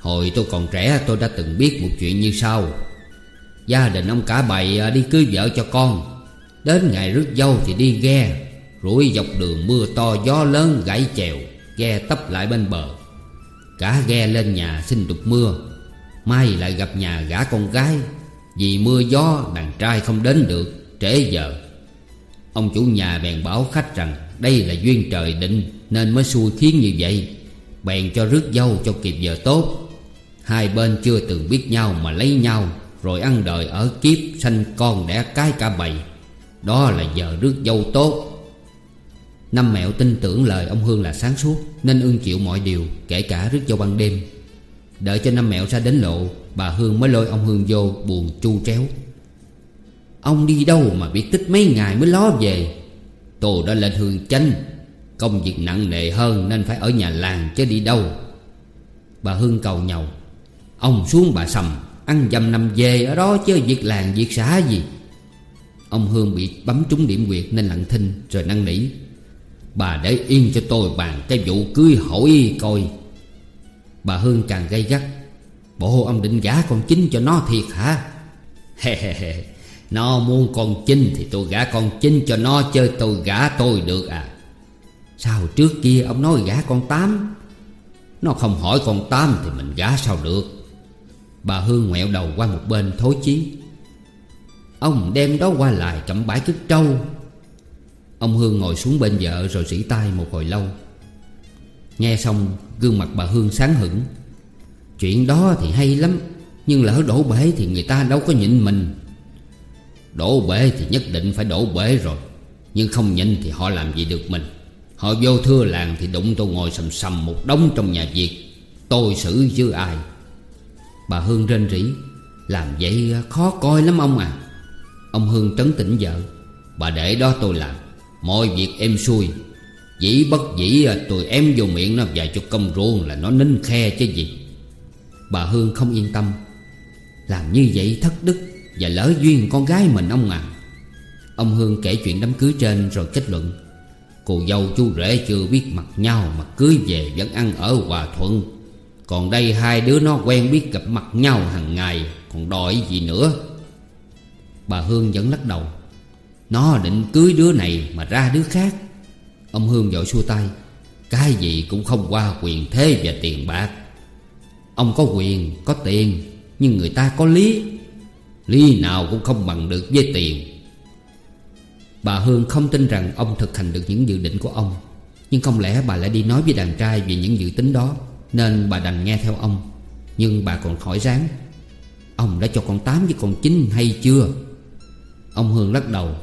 Hồi tôi còn trẻ, tôi đã từng biết một chuyện như sau. Gia đình ông cả bày à, đi cưới vợ cho con. Đến ngày rước dâu thì đi ghe, Rủi dọc đường mưa to, gió lớn gãy chèo, Ghe tấp lại bên bờ. Cả ghe lên nhà xin đục mưa, Mai lại gặp nhà gã con gái. Vì mưa gió, đàn trai không đến được, Trễ giờ. Ông chủ nhà bèn báo khách rằng, Đây là duyên trời định, Nên mới xui khiến như vậy. Bèn cho rước dâu cho kịp giờ tốt. Hai bên chưa từng biết nhau mà lấy nhau, Rồi ăn đời ở kiếp Sanh con đẻ cái cả bầy. Đó là giờ rước dâu tốt. Năm mẹo tin tưởng lời ông Hương là sáng suốt, Nên ưng chịu mọi điều, Kể cả rước dâu ban đêm. Đợi cho năm mẹo ra đến lộ Bà Hương mới lôi ông Hương vô, buồn chu tréo Ông đi đâu mà biết tích mấy ngày mới ló về? Tôi đã lên hương chánh Công việc nặng nề hơn nên phải ở nhà làng chứ đi đâu? Bà Hương cầu nhầu. Ông xuống bà sầm, Ăn dầm nằm về ở đó chứ việc làng việc xã gì? Ông Hương bị bấm trúng điểm quyệt nên lặng thinh rồi năn nỉ. Bà để yên cho tôi bàn cái vụ cưới hỏi coi. Bà Hương càng gây gắt. Bộ ông định gả con chính cho nó thiệt hả? He he he. Nó muốn con chinh thì tôi gả con chinh cho nó Chơi tôi gả tôi được à. Sao trước kia ông nói gả con tám? Nó không hỏi con tám thì mình gả sao được? Bà Hương ngoẹo đầu qua một bên thối chí. Ông đem đó qua lại cẩm bãi cứt trâu. Ông Hương ngồi xuống bên vợ rồi rỉ tay một hồi lâu. Nghe xong, gương mặt bà Hương sáng hửng. Chuyện đó thì hay lắm, Nhưng lỡ đổ bể thì người ta đâu có nhịn mình. Đổ bể thì nhất định phải đổ bể rồi, Nhưng không nhịn thì họ làm gì được mình. Họ vô thưa làng thì đụng tôi ngồi sầm sầm một đống trong nhà việc Tôi xử chứ ai? Bà Hương rên rỉ, Làm vậy khó coi lắm ông à. Ông Hương trấn tĩnh vợ, Bà để đó tôi làm. Mọi việc em xuôi Dĩ bất dĩ tôi ém vô miệng nó vài chục công ruông là nó nín khe chứ gì. Bà Hương không yên tâm. Làm như vậy thất đức Và lỡ duyên con gái mình ông à. Ông Hương kể chuyện đám cưới trên rồi kết luận. Cô dâu chú rể chưa biết mặt nhau Mà cưới về vẫn ăn ở hòa thuận. Còn đây hai đứa nó quen biết gặp mặt nhau hàng ngày, Còn đòi gì nữa? Bà Hương vẫn lắc đầu. Nó định cưới đứa này mà ra đứa khác. Ông Hương vội xua tay. Cái gì cũng không qua quyền thế và tiền bạc. Ông có quyền, có tiền Nhưng người ta có lý. Lý nào cũng không bằng được với tiền. Bà Hương không tin rằng ông thực hành được những dự định của ông. Nhưng không lẽ bà lại đi nói với đàn trai về những dự tính đó Nên bà đành nghe theo ông. Nhưng bà còn hỏi ráng Ông đã cho con tám với con chín hay chưa? Ông Hương lắc đầu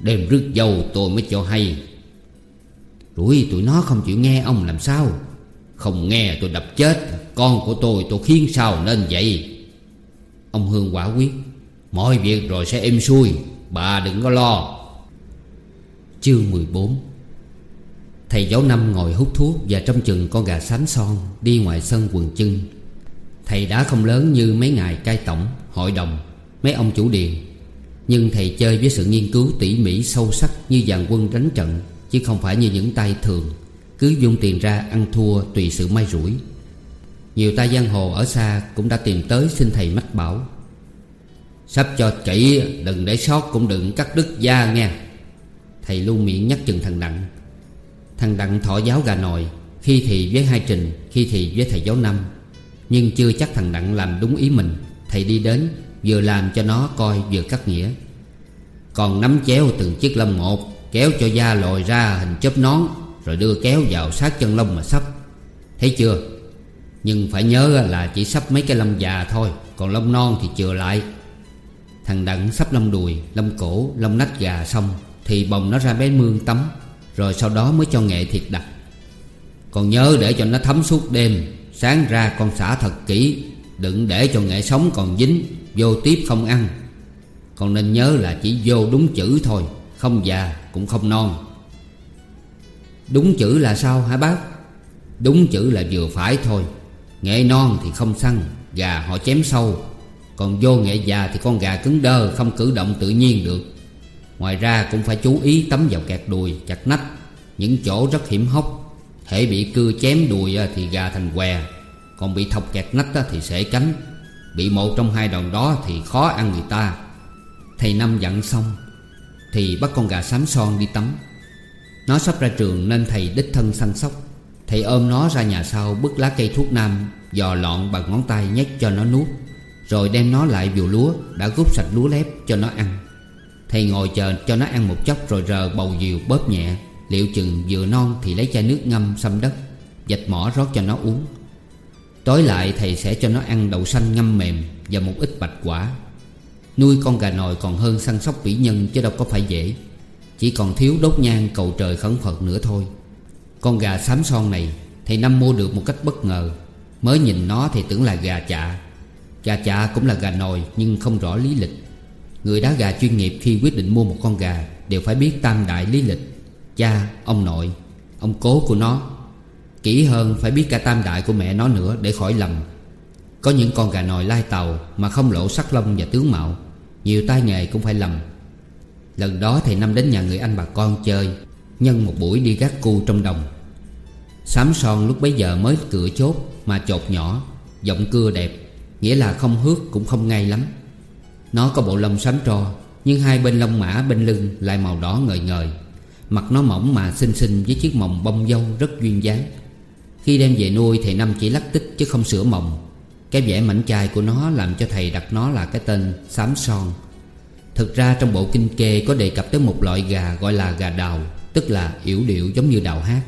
Đêm rước dâu tôi mới cho hay. Rủi tụi nó không chịu nghe ông làm sao? Không nghe tôi đập chết. Con của tôi tôi khiến sao nên vậy? Ông Hương quả quyết. Mọi việc rồi sẽ êm xuôi. Bà đừng có lo. Chương 14 Thầy giáo năm ngồi hút thuốc Và trong chừng con gà xám son Đi ngoài sân quần chân. Thầy đã không lớn như mấy ngài cai tổng, Hội đồng, Mấy ông chủ điền. Nhưng thầy chơi với sự nghiên cứu tỉ mỉ sâu sắc Như dàn quân đánh trận, Chứ không phải như những tay thường. Cứ dùng tiền ra ăn thua tùy sự may rủi. Nhiều ta giang hồ ở xa Cũng đã tìm tới xin thầy mách bảo. Sắp cho kỹ, Đừng để sót cũng đừng cắt đứt da nghe. Thầy luôn miệng nhắc chừng thằng Đặng. Thằng Đặng thọ giáo gà nồi Khi thì với hai trình, Khi thì với thầy giáo năm. Nhưng chưa chắc thằng Đặng làm đúng ý mình. Thầy đi đến, Vừa làm cho nó coi, vừa cắt nghĩa. Còn nắm chéo từng chiếc lâm một, Kéo cho da lồi ra hình chớp nón. Rồi đưa kéo vào sát chân lông mà sắp. Thấy chưa? Nhưng phải nhớ là chỉ sắp mấy cái lông già thôi Còn lông non thì chừa lại. Thằng Đặng sắp lông đùi, lông cổ, lông nách gà xong Thì bồng nó ra bé mương tắm Rồi sau đó mới cho nghệ thiệt đặt. Còn nhớ để cho nó thấm suốt đêm Sáng ra con xả thật kỹ Đừng để cho nghệ sống còn dính Vô tiếp không ăn. Còn nên nhớ là chỉ vô đúng chữ thôi Không già cũng không non. Đúng chữ là sao hả bác? Đúng chữ là vừa phải thôi. Nghệ non thì không săn Gà họ chém sâu. Còn vô nghệ già thì con gà cứng đơ, Không cử động tự nhiên được. Ngoài ra cũng phải chú ý tấm vào kẹt đùi, Chặt nách. Những chỗ rất hiểm hóc. Thể bị cưa chém đùi thì gà thành què. Còn bị thọc kẹt nách thì sẽ cánh. Bị một trong hai đòn đó thì khó ăn người ta. Thầy Năm dặn xong, Thì bắt con gà xám son đi tắm. Nó sắp ra trường nên thầy đích thân săn sóc. Thầy ôm nó ra nhà sau bứt lá cây thuốc nam, Dò lọn bằng ngón tay nhét cho nó nuốt, rồi đem nó lại vườn lúa Đã gút sạch lúa lép cho nó ăn. Thầy ngồi chờ cho nó ăn một chốc Rồi rờ bầu diều bóp nhẹ, Liệu chừng vừa non thì lấy chai nước ngâm xâm đất, Dạch mỏ rót cho nó uống. Tối lại thầy sẽ cho nó ăn đậu xanh ngâm mềm Và một ít bạch quả. Nuôi con gà nồi còn hơn săn sóc vĩ nhân Chứ đâu có phải dễ. Chỉ còn thiếu đốt nhang cầu trời khẩn Phật nữa thôi. Con gà xám son này Thầy Năm mua được một cách bất ngờ. Mới nhìn nó thì tưởng là gà chạ Gà chạ cũng là gà nồi nhưng không rõ lý lịch. Người đá gà chuyên nghiệp khi quyết định mua một con gà Đều phải biết tam đại lý lịch. Cha, ông nội, ông cố của nó. Kỹ hơn phải biết cả tam đại của mẹ nó nữa để khỏi lầm. Có những con gà nồi lai tàu mà không lộ sắc lông và tướng mạo Nhiều tai nghề cũng phải lầm. Lần đó thầy Năm đến nhà người anh bà con chơi, Nhân một buổi đi gác cu trong đồng. Sám son lúc bấy giờ mới cửa chốt Mà chột nhỏ, Giọng cưa đẹp, Nghĩa là không hước cũng không ngay lắm. Nó có bộ lông xám tro, Nhưng hai bên lông mã bên lưng lại màu đỏ ngời ngời. Mặt nó mỏng mà xinh xinh với chiếc mồng bông dâu rất duyên dáng. Khi đem về nuôi thầy Năm chỉ lắc tích chứ không sửa mồng. Cái vẻ mảnh chai của nó làm cho thầy đặt nó là cái tên xám son. Thực ra trong bộ kinh kê có đề cập tới một loại gà gọi là gà đào, Tức là yểu điệu giống như đào hát.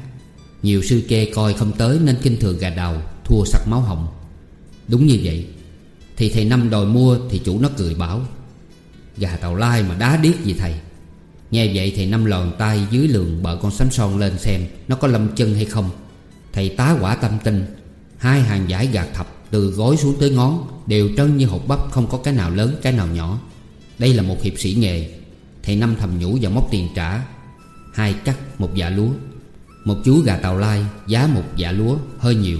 Nhiều sư kê coi không tới nên kinh thường gà đào, Thua sặc máu hồng Đúng như vậy, thì thầy Năm đòi mua thì chủ nó cười bảo, Gà tàu lai mà đá điếc gì thầy? Nghe vậy thầy Năm lòn tay dưới lường bợ con sám son lên xem Nó có lâm chân hay không. Thầy tá quả tâm tinh, Hai hàng giải gạt thập từ gối xuống tới ngón, Đều trơn như hột bắp, không có cái nào lớn, cái nào nhỏ. Đây là một hiệp sĩ nghề. Thầy Năm thầm nhủ và móc tiền trả. Hai cắt một dạ lúa. Một chú gà tàu lai giá một dạ lúa, hơi nhiều.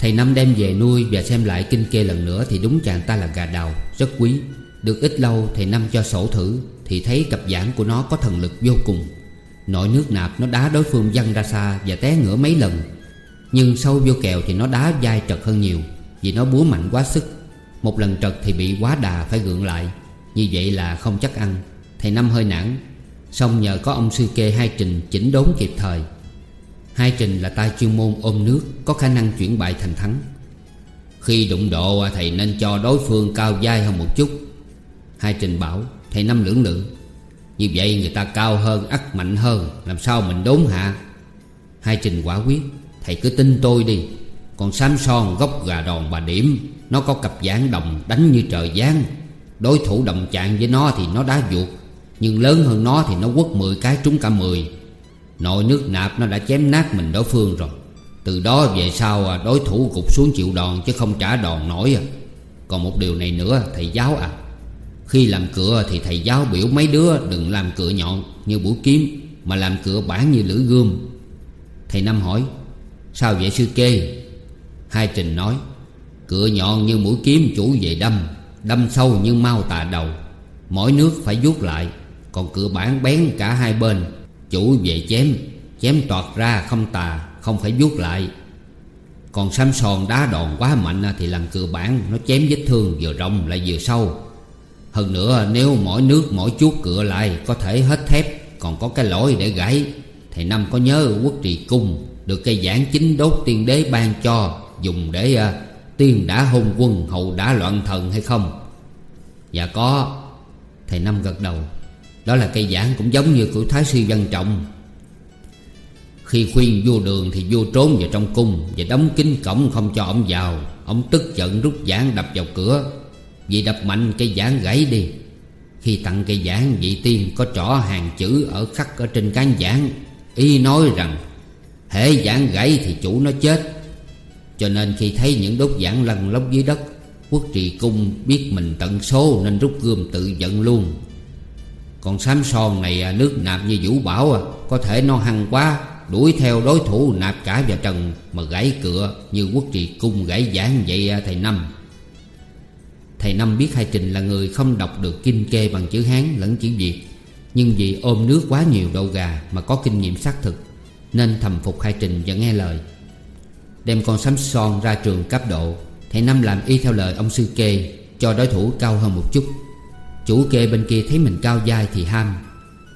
Thầy Năm đem về nuôi và xem lại kinh kê lần nữa Thì đúng chàng ta là gà đào, Rất quý. Được ít lâu, thầy Năm cho sổ thử Thì thấy cặp giảng của nó có thần lực vô cùng. Nội nước nạp nó đá đối phương văng ra xa Và té ngửa mấy lần. Nhưng sâu vô kèo thì nó đá dai trật hơn nhiều Vì nó búa mạnh quá sức. Một lần trật thì bị quá đà phải gượng lại. Như vậy là không chắc ăn. Thầy Năm hơi nản. Xong nhờ có ông sư kê hai trình chỉnh đốn kịp thời. Hai Trình là tay chuyên môn ôm nước, Có khả năng chuyển bại thành thắng. Khi đụng độ, thầy nên cho đối phương cao dai hơn một chút. Hai Trình bảo, Thầy Năm lưỡng lự, Như vậy người ta cao hơn, ắt mạnh hơn, Làm sao mình đốn hạ? Hai Trình quả quyết, Thầy cứ tin tôi đi, Còn xám son gốc gà đòn bà điểm, Nó có cặp giảng đồng đánh như trời giáng. Đối thủ đồng chạm với nó thì nó đá vuột Nhưng lớn hơn nó thì nó quất 10 cái trúng cả 10 Nội nước nạp nó đã chém nát mình đối phương rồi. Từ đó về sau à, đối thủ gục xuống chịu đòn chứ không trả đòn nổi à. Còn một điều này nữa, thầy giáo à. Khi làm cửa thì thầy giáo biểu mấy đứa đừng làm cửa nhọn như mũi kiếm, Mà làm cửa bản như lưỡi gươm. Thầy Năm hỏi, Sao vậy sư kê? Hai Trình nói, Cửa nhọn như mũi kiếm chủ về đâm. Đâm sâu như mau tà đầu. Mỗi nước phải vuốt lại. Còn cửa bản bén cả hai bên. Chủ về chém. Chém toạt ra không tà, Không phải vuốt lại. Còn xăm sòn đá đòn quá mạnh Thì làm cửa bản Nó chém vết thương vừa rộng lại vừa sâu. Hơn nữa, nếu mỗi nước mỗi chuốt cửa lại, Có thể hết thép, Còn có cái lỗi để gãy. Thầy Năm có nhớ quốc trì cung Được cây giảng chính đốt tiên đế ban cho, Dùng để à, tiên đã hôn quân, Hậu đã loạn thần hay không? Dạ có, Thầy Năm gật đầu. Đó là cây giảng cũng giống như của Thái sư Văn Trọng. Khi khuyên vua đường thì vua trốn vào trong cung Và đóng kín cổng không cho ông vào. Ông tức giận rút giảng đập vào cửa. Vì đập mạnh cây giảng gãy đi. Khi tặng cây giảng, vị tiên có trỏ hàng chữ ở khắc ở trên cán giảng. Ý nói rằng Hệ giảng gãy thì chủ nó chết. Cho nên khi thấy những đốt giảng lăn lóc dưới đất Quốc trì cung biết mình tận số Nên rút gươm tự giận luôn. Còn xám son này à, nước nạp như vũ bảo à Có thể nó hăng quá Đuổi theo đối thủ nạp cả vào trần Mà gãy cửa như quốc trì cung gãy giảng vậy à, thầy Năm. Thầy Năm biết Hai Trình là người không đọc được kinh kê bằng chữ Hán lẫn chữ Việt Nhưng vì ôm nước quá nhiều đầu gà mà có kinh nghiệm xác thực Nên thầm phục Hai Trình và nghe lời. Đem con sắm son ra trường cấp độ Thầy Năm làm y theo lời ông sư kê, Cho đối thủ cao hơn một chút. Chủ kê bên kia thấy mình cao dai thì ham,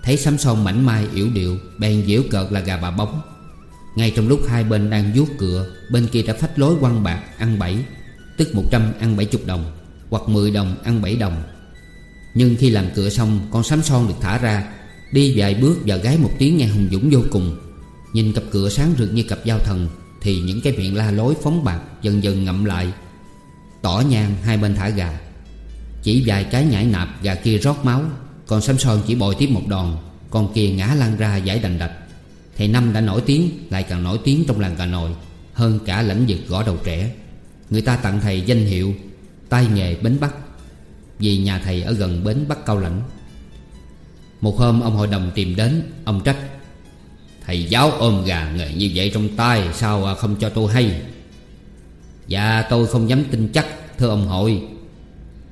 Thấy sắm son mảnh mai yểu điệu, Bèn diễu cợt là gà bà bóng. Ngay trong lúc hai bên đang vuốt cựa Bên kia đã phách lối quăng bạc, ăn bảy Tức 100 ăn 70 đồng, Hoặc 10 đồng ăn 7 đồng. Nhưng khi làm cựa xong, Con sắm son được thả ra, Đi vài bước và gái một tiếng nghe hùng dũng vô cùng. Nhìn cặp cửa sáng rực như cặp dao thần thì những cái miệng la lối phóng bạc Dần dần ngậm lại, Tỏ nhang hai bên thả gà. Chỉ vài cái nhảy nạp gà kia rót máu, Còn Sam Son chỉ bồi tiếp một đòn Con kia ngã lăn ra giải đành đạch. Thầy Năm đã nổi tiếng, Lại càng nổi tiếng trong làng gà nồi, Hơn cả lãnh vực gõ đầu trẻ. Người ta tặng thầy danh hiệu tay nghề bến Bắc, Vì nhà thầy ở gần bến Bắc Cao Lãnh. Một hôm, ông hội đồng tìm đến, Ông trách Thầy giáo ôm gà nghề như vậy trong tay, Sao à, không cho tôi hay? Dạ tôi không dám tin chắc, Thưa ông hội.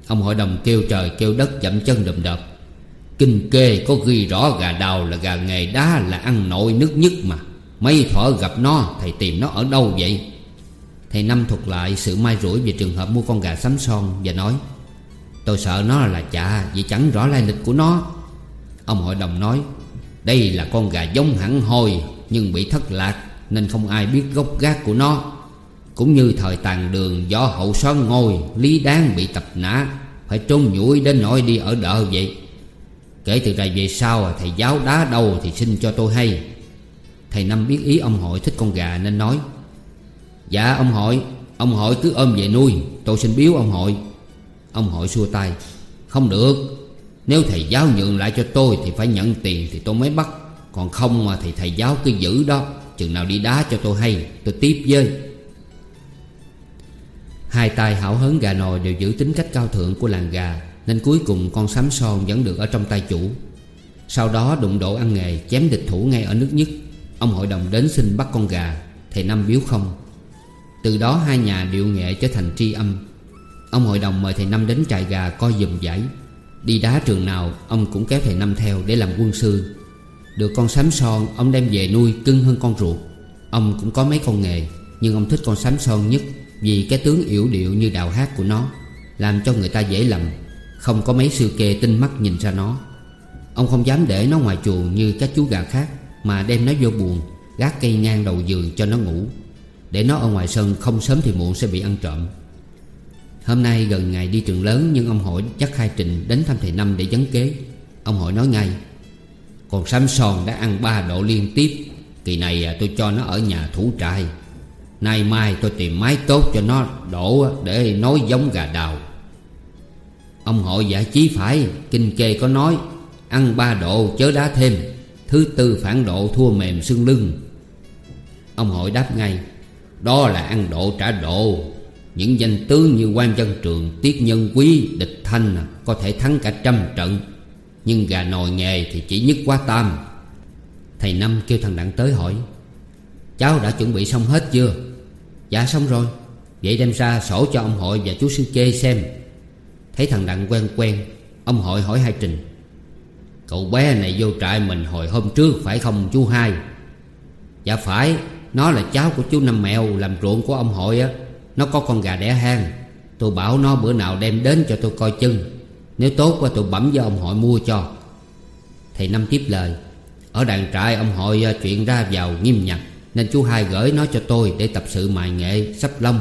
Ông hội đồng kêu trời kêu đất dậm chân đùm đập Kinh kê có ghi rõ gà đào là gà nghề đá là ăn nội nước nhất mà. Mấy thỏ gặp nó, thầy tìm nó ở đâu vậy? Thầy Năm thuật lại sự mai rủi về trường hợp mua con gà sắm son Và nói, Tôi sợ nó là chạ vì chẳng rõ lai lịch của nó. Ông hội đồng nói đây là con gà giống hẳn hồi Nhưng bị thất lạc, Nên không ai biết gốc gác của nó. Cũng như thời tàn đường do hậu xoan ngôi, Lý đáng bị tập nã, Phải trốn nhủi đến nỗi đi ở đợ vậy. Kể từ đây về sau, Thầy giáo đá đâu thì xin cho tôi hay. Thầy Năm biết ý ông hội thích con gà nên nói Dạ ông hội Ông hội cứ ôm về nuôi, Tôi xin biếu ông hội. Ông hội xua tay, Không được nếu thầy giáo nhượng lại cho tôi Thì phải nhận tiền thì tôi mới bắt. Còn không mà thì thầy giáo cứ giữ đó. Chừng nào đi đá cho tôi hay, Tôi tiếp với. Hai tay hảo hớn gà nồi đều giữ tính cách cao thượng của làng gà, Nên cuối cùng con sám son vẫn được ở trong tay chủ. Sau đó đụng độ ăn nghề, chém địch thủ ngay ở nước nhất. Ông hội đồng đến xin bắt con gà, Thầy Năm biếu không. Từ đó hai nhà điệu nghệ trở thành tri âm. Ông hội đồng mời thầy Năm đến trại gà coi dùm giải. Đi đá trường nào, ông cũng kéo thầy Năm theo để làm quân sư. Được con sám son, ông đem về nuôi cưng hơn con ruột. Ông cũng có mấy con nghề, Nhưng ông thích con sám son nhất vì cái tướng yểu điệu như đào hát của nó, Làm cho người ta dễ lầm, Không có mấy sư kê tinh mắt nhìn ra nó. Ông không dám để nó ngoài chuồng như các chú gà khác, Mà đem nó vô buồng Gác cây ngang đầu giường cho nó ngủ. Để nó ở ngoài sân không sớm thì muộn sẽ bị ăn trộm. Hôm nay gần ngày đi trường lớn, Nhưng ông hội chắc khai trình đến thăm thầy Năm để vấn kế. Ông hội nói ngay Còn Sám sòn đã ăn ba độ liên tiếp. Kỳ này à, tôi cho nó ở nhà thủ trại. Nay mai tôi tìm máy tốt cho nó đổ Để nói giống gà đào. Ông hội giả chí phải, Kinh kê có nói, Ăn ba độ chớ đá thêm. Thứ tư phản độ thua mềm xương lưng. Ông hội đáp ngay, Đó là ăn độ trả độ. Những danh tướng như quan dân trường Tiết nhân quý, địch thanh à, Có thể thắng cả trăm trận. Nhưng gà nồi nghề thì chỉ nhất quá tam. Thầy Năm kêu thằng Đặng tới hỏi Cháu đã chuẩn bị xong hết chưa? Dạ xong rồi. Vậy đem ra sổ cho ông hội và chú sư kê xem. Thấy thằng Đặng quen quen Ông hội hỏi hai Trình Cậu bé này vô trại mình hồi hôm trước phải không chú hai? Dạ phải. Nó là cháu của chú Năm Mèo Làm ruộng của ông hội á. Nó có con gà đẻ hang. Tôi bảo nó bữa nào đem đến cho tôi coi chân Nếu tốt quá, tôi bẩm với ông hội mua cho. Thầy Năm tiếp lời. Ở đàn trại, ông hội à, chuyện ra vào nghiêm nhặt, Nên chú hai gửi nó cho tôi Để tập sự mài nghệ, sắp lông.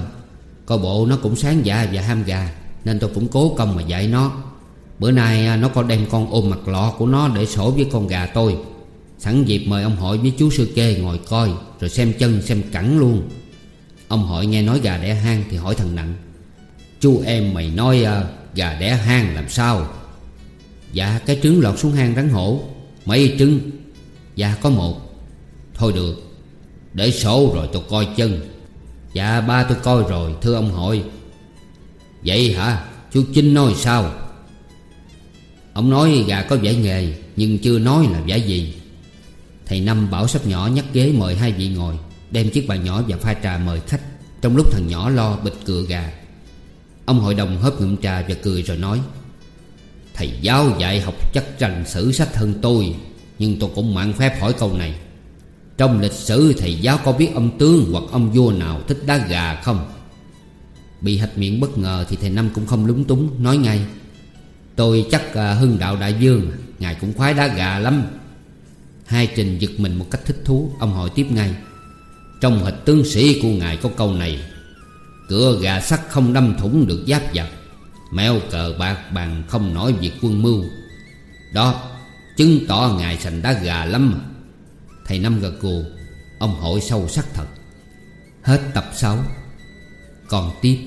Coi bộ nó cũng sáng dạ và ham gà, Nên tôi cũng cố công mà dạy nó. Bữa nay à, nó có đem con ôm mặt lọ của nó để sổ với con gà tôi. Sẵn dịp mời ông hội với chú sư kê ngồi coi, Rồi xem chân, xem cẳng luôn. Ông hội nghe nói gà đẻ hang thì hỏi thằng Nặng Chú em mày nói à, gà đẻ hang làm sao? Dạ cái trứng lọt xuống hang rắn hổ Mấy trứng. Dạ có một. Thôi được Để sổ rồi tôi coi chân. Dạ ba tôi coi rồi thưa ông hội Vậy hả? Chú Chinh nói sao? Ông nói gà có vẻ nghề Nhưng chưa nói là vẻ gì. Thầy Năm bảo sắp nhỏ nhắc ghế mời hai vị ngồi. Đem chiếc bàn nhỏ và pha trà mời khách. Trong lúc thằng nhỏ lo bịch cựa gà, Ông hội đồng hớp ngụm trà và cười rồi nói, Thầy giáo dạy học chắc rành sử sách hơn tôi, Nhưng tôi cũng mạn phép hỏi câu này. Trong lịch sử, thầy giáo có biết ông tướng hoặc ông vua nào thích đá gà không? Bị hạch miệng bất ngờ thì thầy Năm cũng không lúng túng, nói ngay, Tôi chắc à, hưng đạo đại dương, Ngài cũng khoái đá gà lắm. Hai trình giật mình một cách thích thú, Ông hỏi tiếp ngay trong hịch tướng sĩ của ngài có câu này, Cửa gà sắt không đâm thủng được giáp giặc Mèo cờ bạc bằng không nói việc quân mưu. Đó, Chứng tỏ ngài sành đá gà lắm Thầy Năm gật cù Ông hội sâu sắc thật. Hết tập 6 Còn tiếp.